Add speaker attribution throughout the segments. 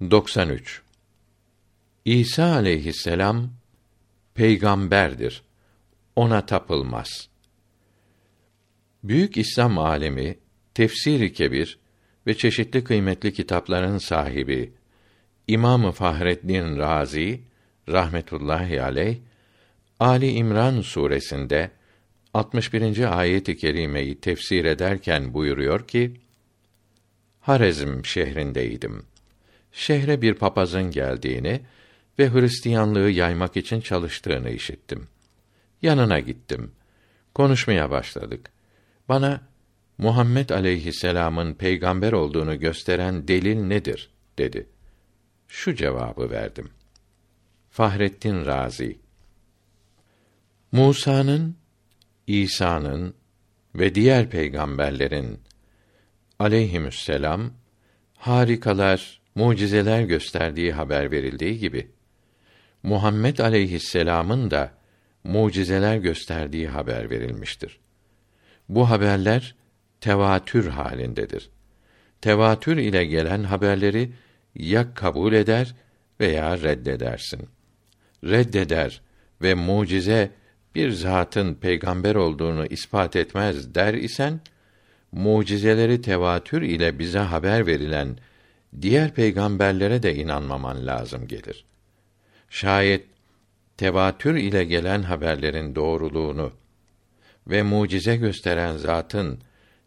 Speaker 1: 93 İsa aleyhisselam peygamberdir. Ona tapılmaz. Büyük İslam alemi Tefsiri Kebir ve çeşitli kıymetli kitapların sahibi İmamı Fahreddin Razi rahmetullahi aleyh Ali İmran suresinde 61. ayet-i kerimeyi tefsir ederken buyuruyor ki: Harezm şehrindeydim. Şehre bir papazın geldiğini ve Hristiyanlığı yaymak için çalıştığını işittim. Yanına gittim. Konuşmaya başladık. Bana Muhammed aleyhisselam'ın peygamber olduğunu gösteren delil nedir dedi. Şu cevabı verdim. Fahrettin Razi Musa'nın, İsa'nın ve diğer peygamberlerin aleyhisselam harikalar, mucizeler gösterdiği haber verildiği gibi Muhammed aleyhisselam'ın da mucizeler gösterdiği haber verilmiştir. Bu haberler tevatür halindedir. Tevatür ile gelen haberleri ya kabul eder veya reddedersin. Reddeder ve mucize bir zatın peygamber olduğunu ispat etmez der isen mucizeleri tevatür ile bize haber verilen diğer peygamberlere de inanmaman lazım gelir. Şayet tevatür ile gelen haberlerin doğruluğunu ve mucize gösteren zatın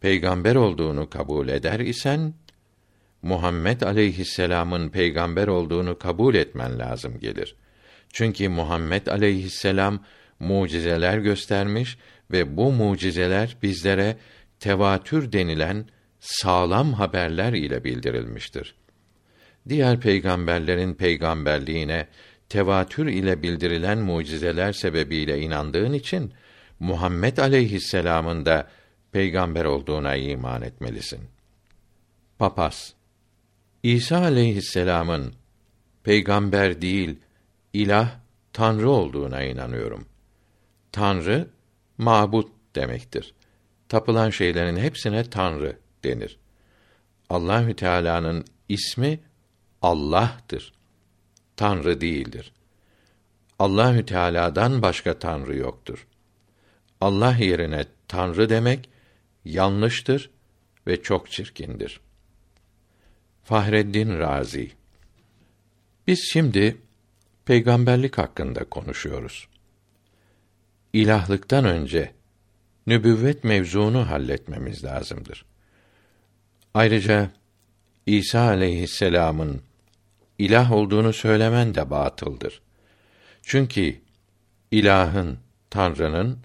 Speaker 1: peygamber olduğunu kabul eder isen Muhammed aleyhisselam'ın peygamber olduğunu kabul etmen lazım gelir. Çünkü Muhammed aleyhisselam mucizeler göstermiş ve bu mucizeler bizlere tevatür denilen sağlam haberler ile bildirilmiştir. Diğer peygamberlerin peygamberliğine tevatür ile bildirilen mucizeler sebebiyle inandığın için Muhammed aleyhisselam'ın da peygamber olduğuna iman etmelisin. Papaz İsa aleyhisselam'ın peygamber değil, ilah, tanrı olduğuna inanıyorum. Tanrı mabut demektir. Tapılan şeylerin hepsine tanrı denir. Allahü Teala'nın ismi Allah'tır. Tanrı değildir. Allahü Teala'dan başka tanrı yoktur. Allah yerine tanrı demek yanlıştır ve çok çirkindir. Fahreddin Razi Biz şimdi peygamberlik hakkında konuşuyoruz. İlahlıktan önce nübüvvet mevzuunu halletmemiz lazımdır. Ayrıca İsa aleyhisselam'ın ilah olduğunu söylemen de batıldır. Çünkü ilahın, Tanrı'nın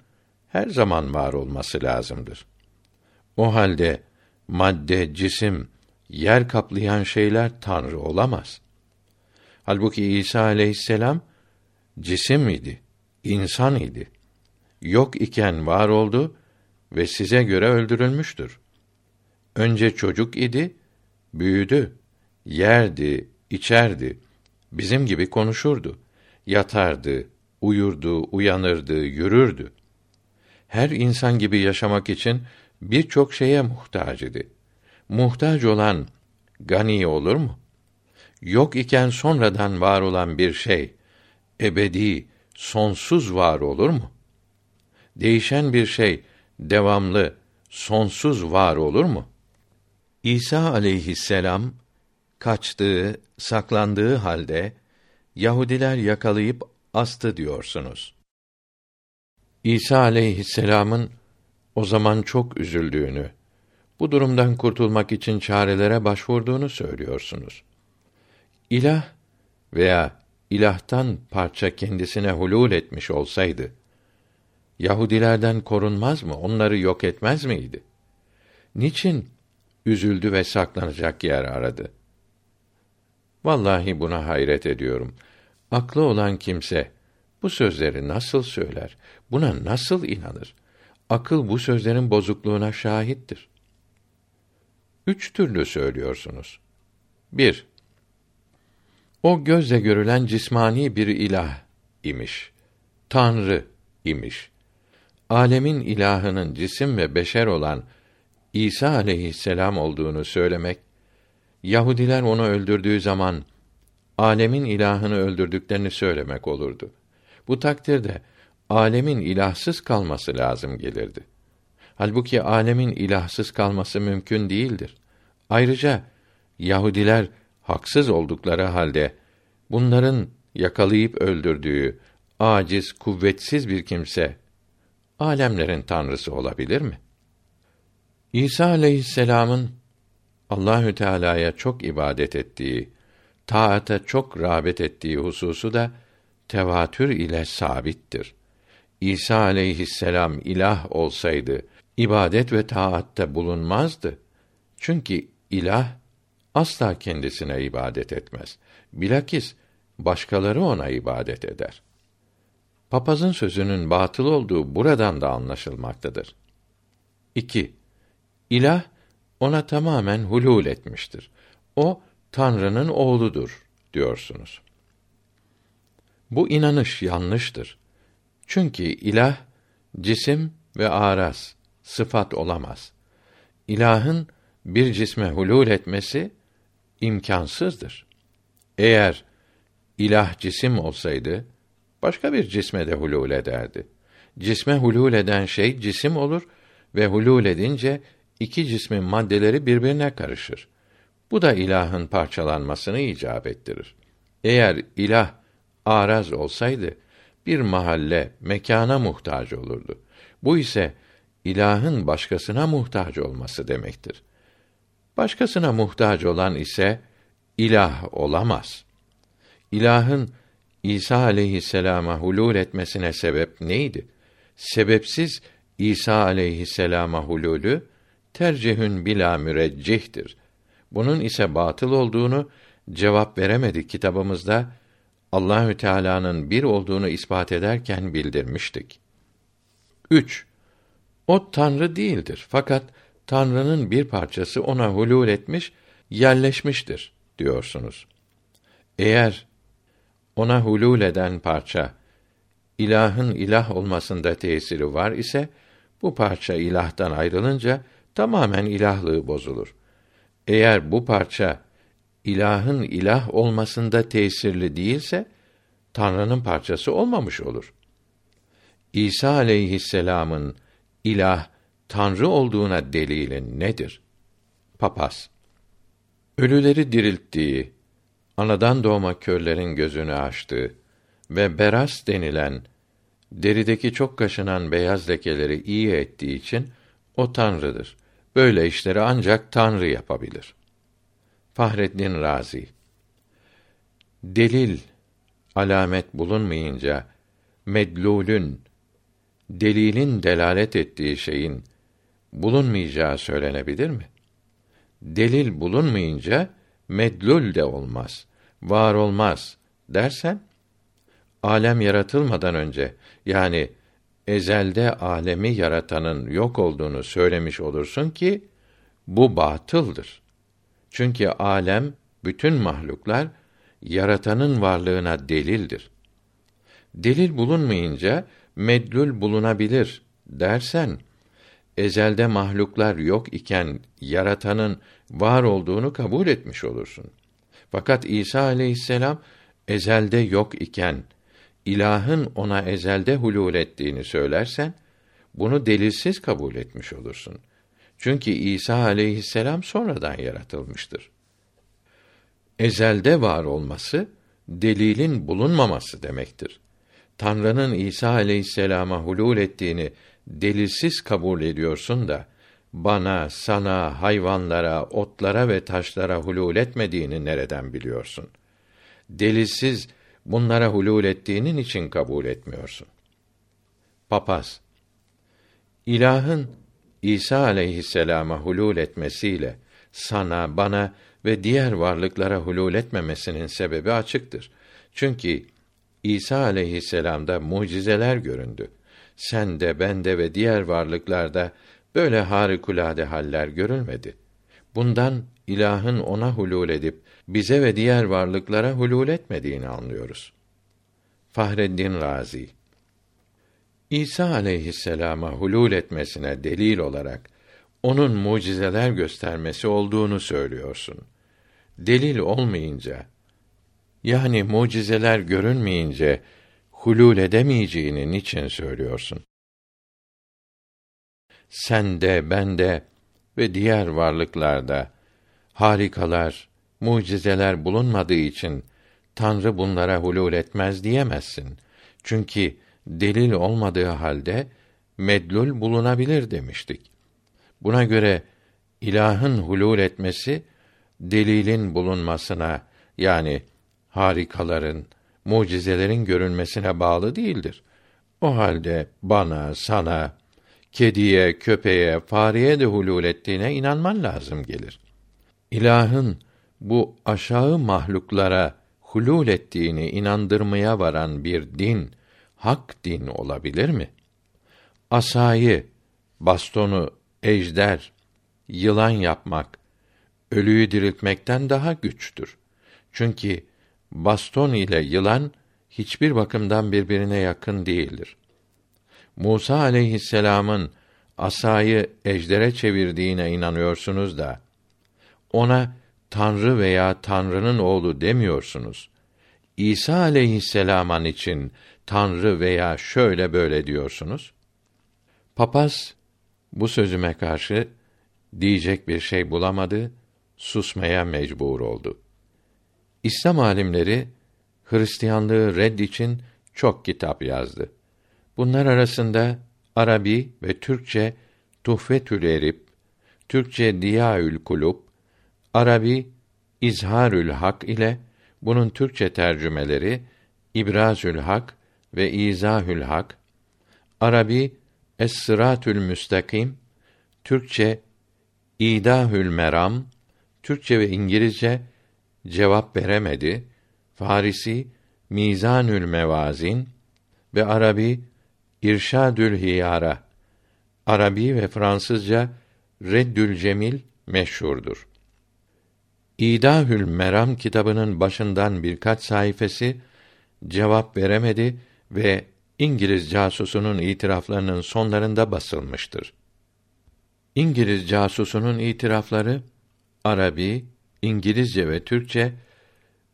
Speaker 1: her zaman var olması lazımdır. O halde madde, cisim, yer kaplayan şeyler tanrı olamaz. Halbuki İsa aleyhisselam cisim idi, insan idi. Yok iken var oldu ve size göre öldürülmüştür. Önce çocuk idi, büyüdü, yerdi, içerdi, bizim gibi konuşurdu, yatardı, uyurdu, uyanırdı, yürürdü. Her insan gibi yaşamak için birçok şeye muhtaç idi. Muhtaç olan gani olur mu? Yok iken sonradan var olan bir şey ebedi, sonsuz var olur mu? Değişen bir şey devamlı, sonsuz var olur mu? İsa aleyhisselam kaçtığı, saklandığı halde Yahudiler yakalayıp astı diyorsunuz. İsa aleyhisselam'ın o zaman çok üzüldüğünü, bu durumdan kurtulmak için çarelere başvurduğunu söylüyorsunuz. İlah veya ilahtan parça kendisine hulul etmiş olsaydı, Yahudilerden korunmaz mı, onları yok etmez miydi? Niçin üzüldü ve saklanacak yer aradı? Vallahi buna hayret ediyorum. Aklı olan kimse bu sözleri nasıl söyler? Buna nasıl inanır? Akıl bu sözlerin bozukluğuna şahittir. Üç türlü söylüyorsunuz. Bir, o gözle görülen cismani bir ilah imiş. Tanrı imiş. Alemin ilahının cisim ve beşer olan İsa aleyhisselam olduğunu söylemek, Yahudiler onu öldürdüğü zaman alemin ilahını öldürdüklerini söylemek olurdu. Bu takdirde alemin ilahsız kalması lazım gelirdi. Halbuki alemin ilahsız kalması mümkün değildir. Ayrıca Yahudiler haksız oldukları halde bunların yakalayıp öldürdüğü aciz, kuvvetsiz bir kimse alemlerin tanrısı olabilir mi? İsa aleyhisselam'ın Allahü Teala'ya çok ibadet ettiği, taata çok rağbet ettiği hususu da tevatür ile sabittir. İsa aleyhisselam ilah olsaydı ibadet ve taatte bulunmazdı. Çünkü ilah asla kendisine ibadet etmez. Bilakis başkaları ona ibadet eder. Papazın sözünün batıl olduğu buradan da anlaşılmaktadır. 2. İlah ona tamamen hulul etmiştir. O Tanrı'nın oğludur diyorsunuz. Bu inanış yanlıştır. Çünkü ilah cisim ve araz, sıfat olamaz. İlahın bir cisme hulul etmesi imkansızdır. Eğer ilah cisim olsaydı başka bir cisme de hulul ederdi. Cisme hulul eden şey cisim olur ve hulul edince iki cismin maddeleri birbirine karışır. Bu da ilahın parçalanmasını icap ettirir. Eğer ilah araz olsaydı bir mahalle mekana muhtaç olurdu. Bu ise ilahın başkasına muhtaç olması demektir. Başkasına muhtaç olan ise ilah olamaz. İlahın İsa aleyhisselama hulul etmesine sebep neydi? Sebepsiz İsa aleyhisselama hululü tercihün bila müreccihtir. Bunun ise batıl olduğunu cevap veremedik kitabımızda Allahü Teala'nın bir olduğunu ispat ederken bildirmiştik. 3. O Tanrı değildir. Fakat Tanrı'nın bir parçası ona hulul etmiş, yerleşmiştir diyorsunuz. Eğer ona hulul eden parça ilahın ilah olmasında tesiri var ise bu parça ilahtan ayrılınca tamamen ilahlığı bozulur. Eğer bu parça ilahın ilah olmasında tesirli değilse Tanrı'nın parçası olmamış olur. İsa aleyhisselam'ın ilah Tanrı olduğuna delilin nedir? Papaz Ölüleri dirilttiği, anadan doğma körlerin gözünü açtığı ve beras denilen derideki çok kaşınan beyaz lekeleri iyi ettiği için o tanrıdır. Böyle işleri ancak Tanrı yapabilir. Fahreddin Razi Delil alamet bulunmayınca medlulün delilin delalet ettiği şeyin bulunmayacağı söylenebilir mi? Delil bulunmayınca medlul de olmaz, var olmaz dersen alem yaratılmadan önce yani ezelde alemi yaratanın yok olduğunu söylemiş olursun ki bu batıldır. Çünkü alem bütün mahluklar yaratanın varlığına delildir. Delil bulunmayınca medlul bulunabilir dersen ezelde mahluklar yok iken yaratanın var olduğunu kabul etmiş olursun. Fakat İsa aleyhisselam ezelde yok iken ilahın ona ezelde hulul ettiğini söylersen bunu delilsiz kabul etmiş olursun. Çünkü İsa aleyhisselam sonradan yaratılmıştır. Ezelde var olması delilin bulunmaması demektir. Tanrı'nın İsa aleyhisselama hulul ettiğini delilsiz kabul ediyorsun da bana, sana, hayvanlara, otlara ve taşlara hulul etmediğini nereden biliyorsun? Delilsiz bunlara hulul ettiğinin için kabul etmiyorsun. Papaz İlahın İsa aleyhisselama hulul etmesiyle sana, bana ve diğer varlıklara hulul etmemesinin sebebi açıktır. Çünkü İsa aleyhisselamda mucizeler göründü. Sen de, bende ve diğer varlıklarda böyle harikulade haller görülmedi. Bundan ilahın ona hulul edip bize ve diğer varlıklara hulul etmediğini anlıyoruz. Fahreddin Razi İsa aleyhisselama hulul etmesine delil olarak onun mucizeler göstermesi olduğunu söylüyorsun. Delil olmayınca Yani mucizeler görünmeyince hulul edemeyeceğini niçin söylüyorsun? Sende, bende ve diğer varlıklarda harikalar, mucizeler bulunmadığı için Tanrı bunlara hulul etmez diyemezsin. Çünkü delil olmadığı halde medlul bulunabilir demiştik. Buna göre ilahın hulul etmesi delilin bulunmasına yani harikaların, mucizelerin görünmesine bağlı değildir. O halde bana, sana, kediye, köpeğe, fareye de hulul ettiğine inanman lazım gelir. İlahın bu aşağı mahluklara hulul ettiğini inandırmaya varan bir din, hak din olabilir mi? Asayı, bastonu, ejder, yılan yapmak, ölüyü diriltmekten daha güçtür. Çünkü baston ile yılan hiçbir bakımdan birbirine yakın değildir. Musa aleyhisselamın asayı ejdere çevirdiğine inanıyorsunuz da ona Tanrı veya Tanrı'nın oğlu demiyorsunuz. İsa aleyhisselam'ın için Tanrı veya şöyle böyle diyorsunuz. Papaz bu sözüme karşı diyecek bir şey bulamadı, susmaya mecbur oldu. İslam alimleri Hristiyanlığı red için çok kitap yazdı. Bunlar arasında Arabi ve Türkçe Tuhfetül Erip, Türkçe Diyaül Kulub, Arabi İzharül Hak ile bunun Türkçe tercümeleri İbrazül Hak ve İzahül Hak, Arabi Es-Sıratül Müstakim, Türkçe İdahül Meram, Türkçe ve İngilizce cevap veremedi. Farisi Mizanül Mevazin ve Arabi İrşadül Hiyara. Arabi ve Fransızca Reddül Cemil meşhurdur. İdahül Meram kitabının başından birkaç sayfası cevap veremedi ve İngiliz casusunun itiraflarının sonlarında basılmıştır. İngiliz casusunun itirafları Arabi, İngilizce ve Türkçe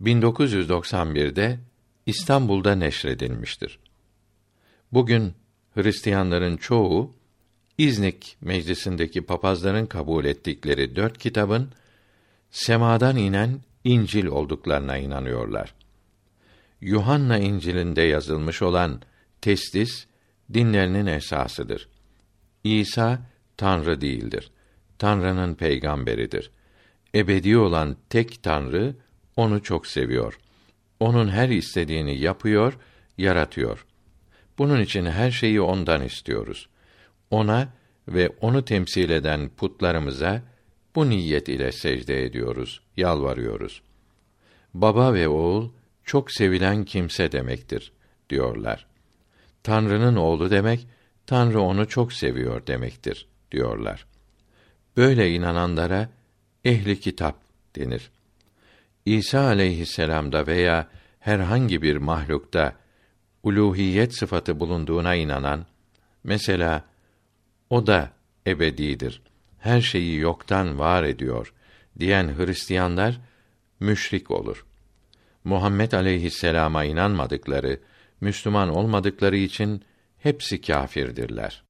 Speaker 1: 1991'de İstanbul'da neşredilmiştir. Bugün Hristiyanların çoğu İznik meclisindeki papazların kabul ettikleri dört kitabın semadan inen İncil olduklarına inanıyorlar. Yuhanna İncil'inde yazılmış olan testis dinlerinin esasıdır. İsa Tanrı değildir. Tanrı'nın peygamberidir. Ebedi olan tek Tanrı onu çok seviyor. Onun her istediğini yapıyor, yaratıyor. Bunun için her şeyi ondan istiyoruz. Ona ve onu temsil eden putlarımıza bu niyet ile secde ediyoruz, yalvarıyoruz. Baba ve oğul çok sevilen kimse demektir diyorlar. Tanrı'nın oğlu demek Tanrı onu çok seviyor demektir diyorlar. Böyle inananlara ehli kitap denir. İsa aleyhisselam'da veya herhangi bir mahlukta uluhiyet sıfatı bulunduğuna inanan, mesela o da ebedidir, her şeyi yoktan var ediyor diyen Hristiyanlar müşrik olur. Muhammed aleyhisselama inanmadıkları, Müslüman olmadıkları için hepsi kâfirdirler.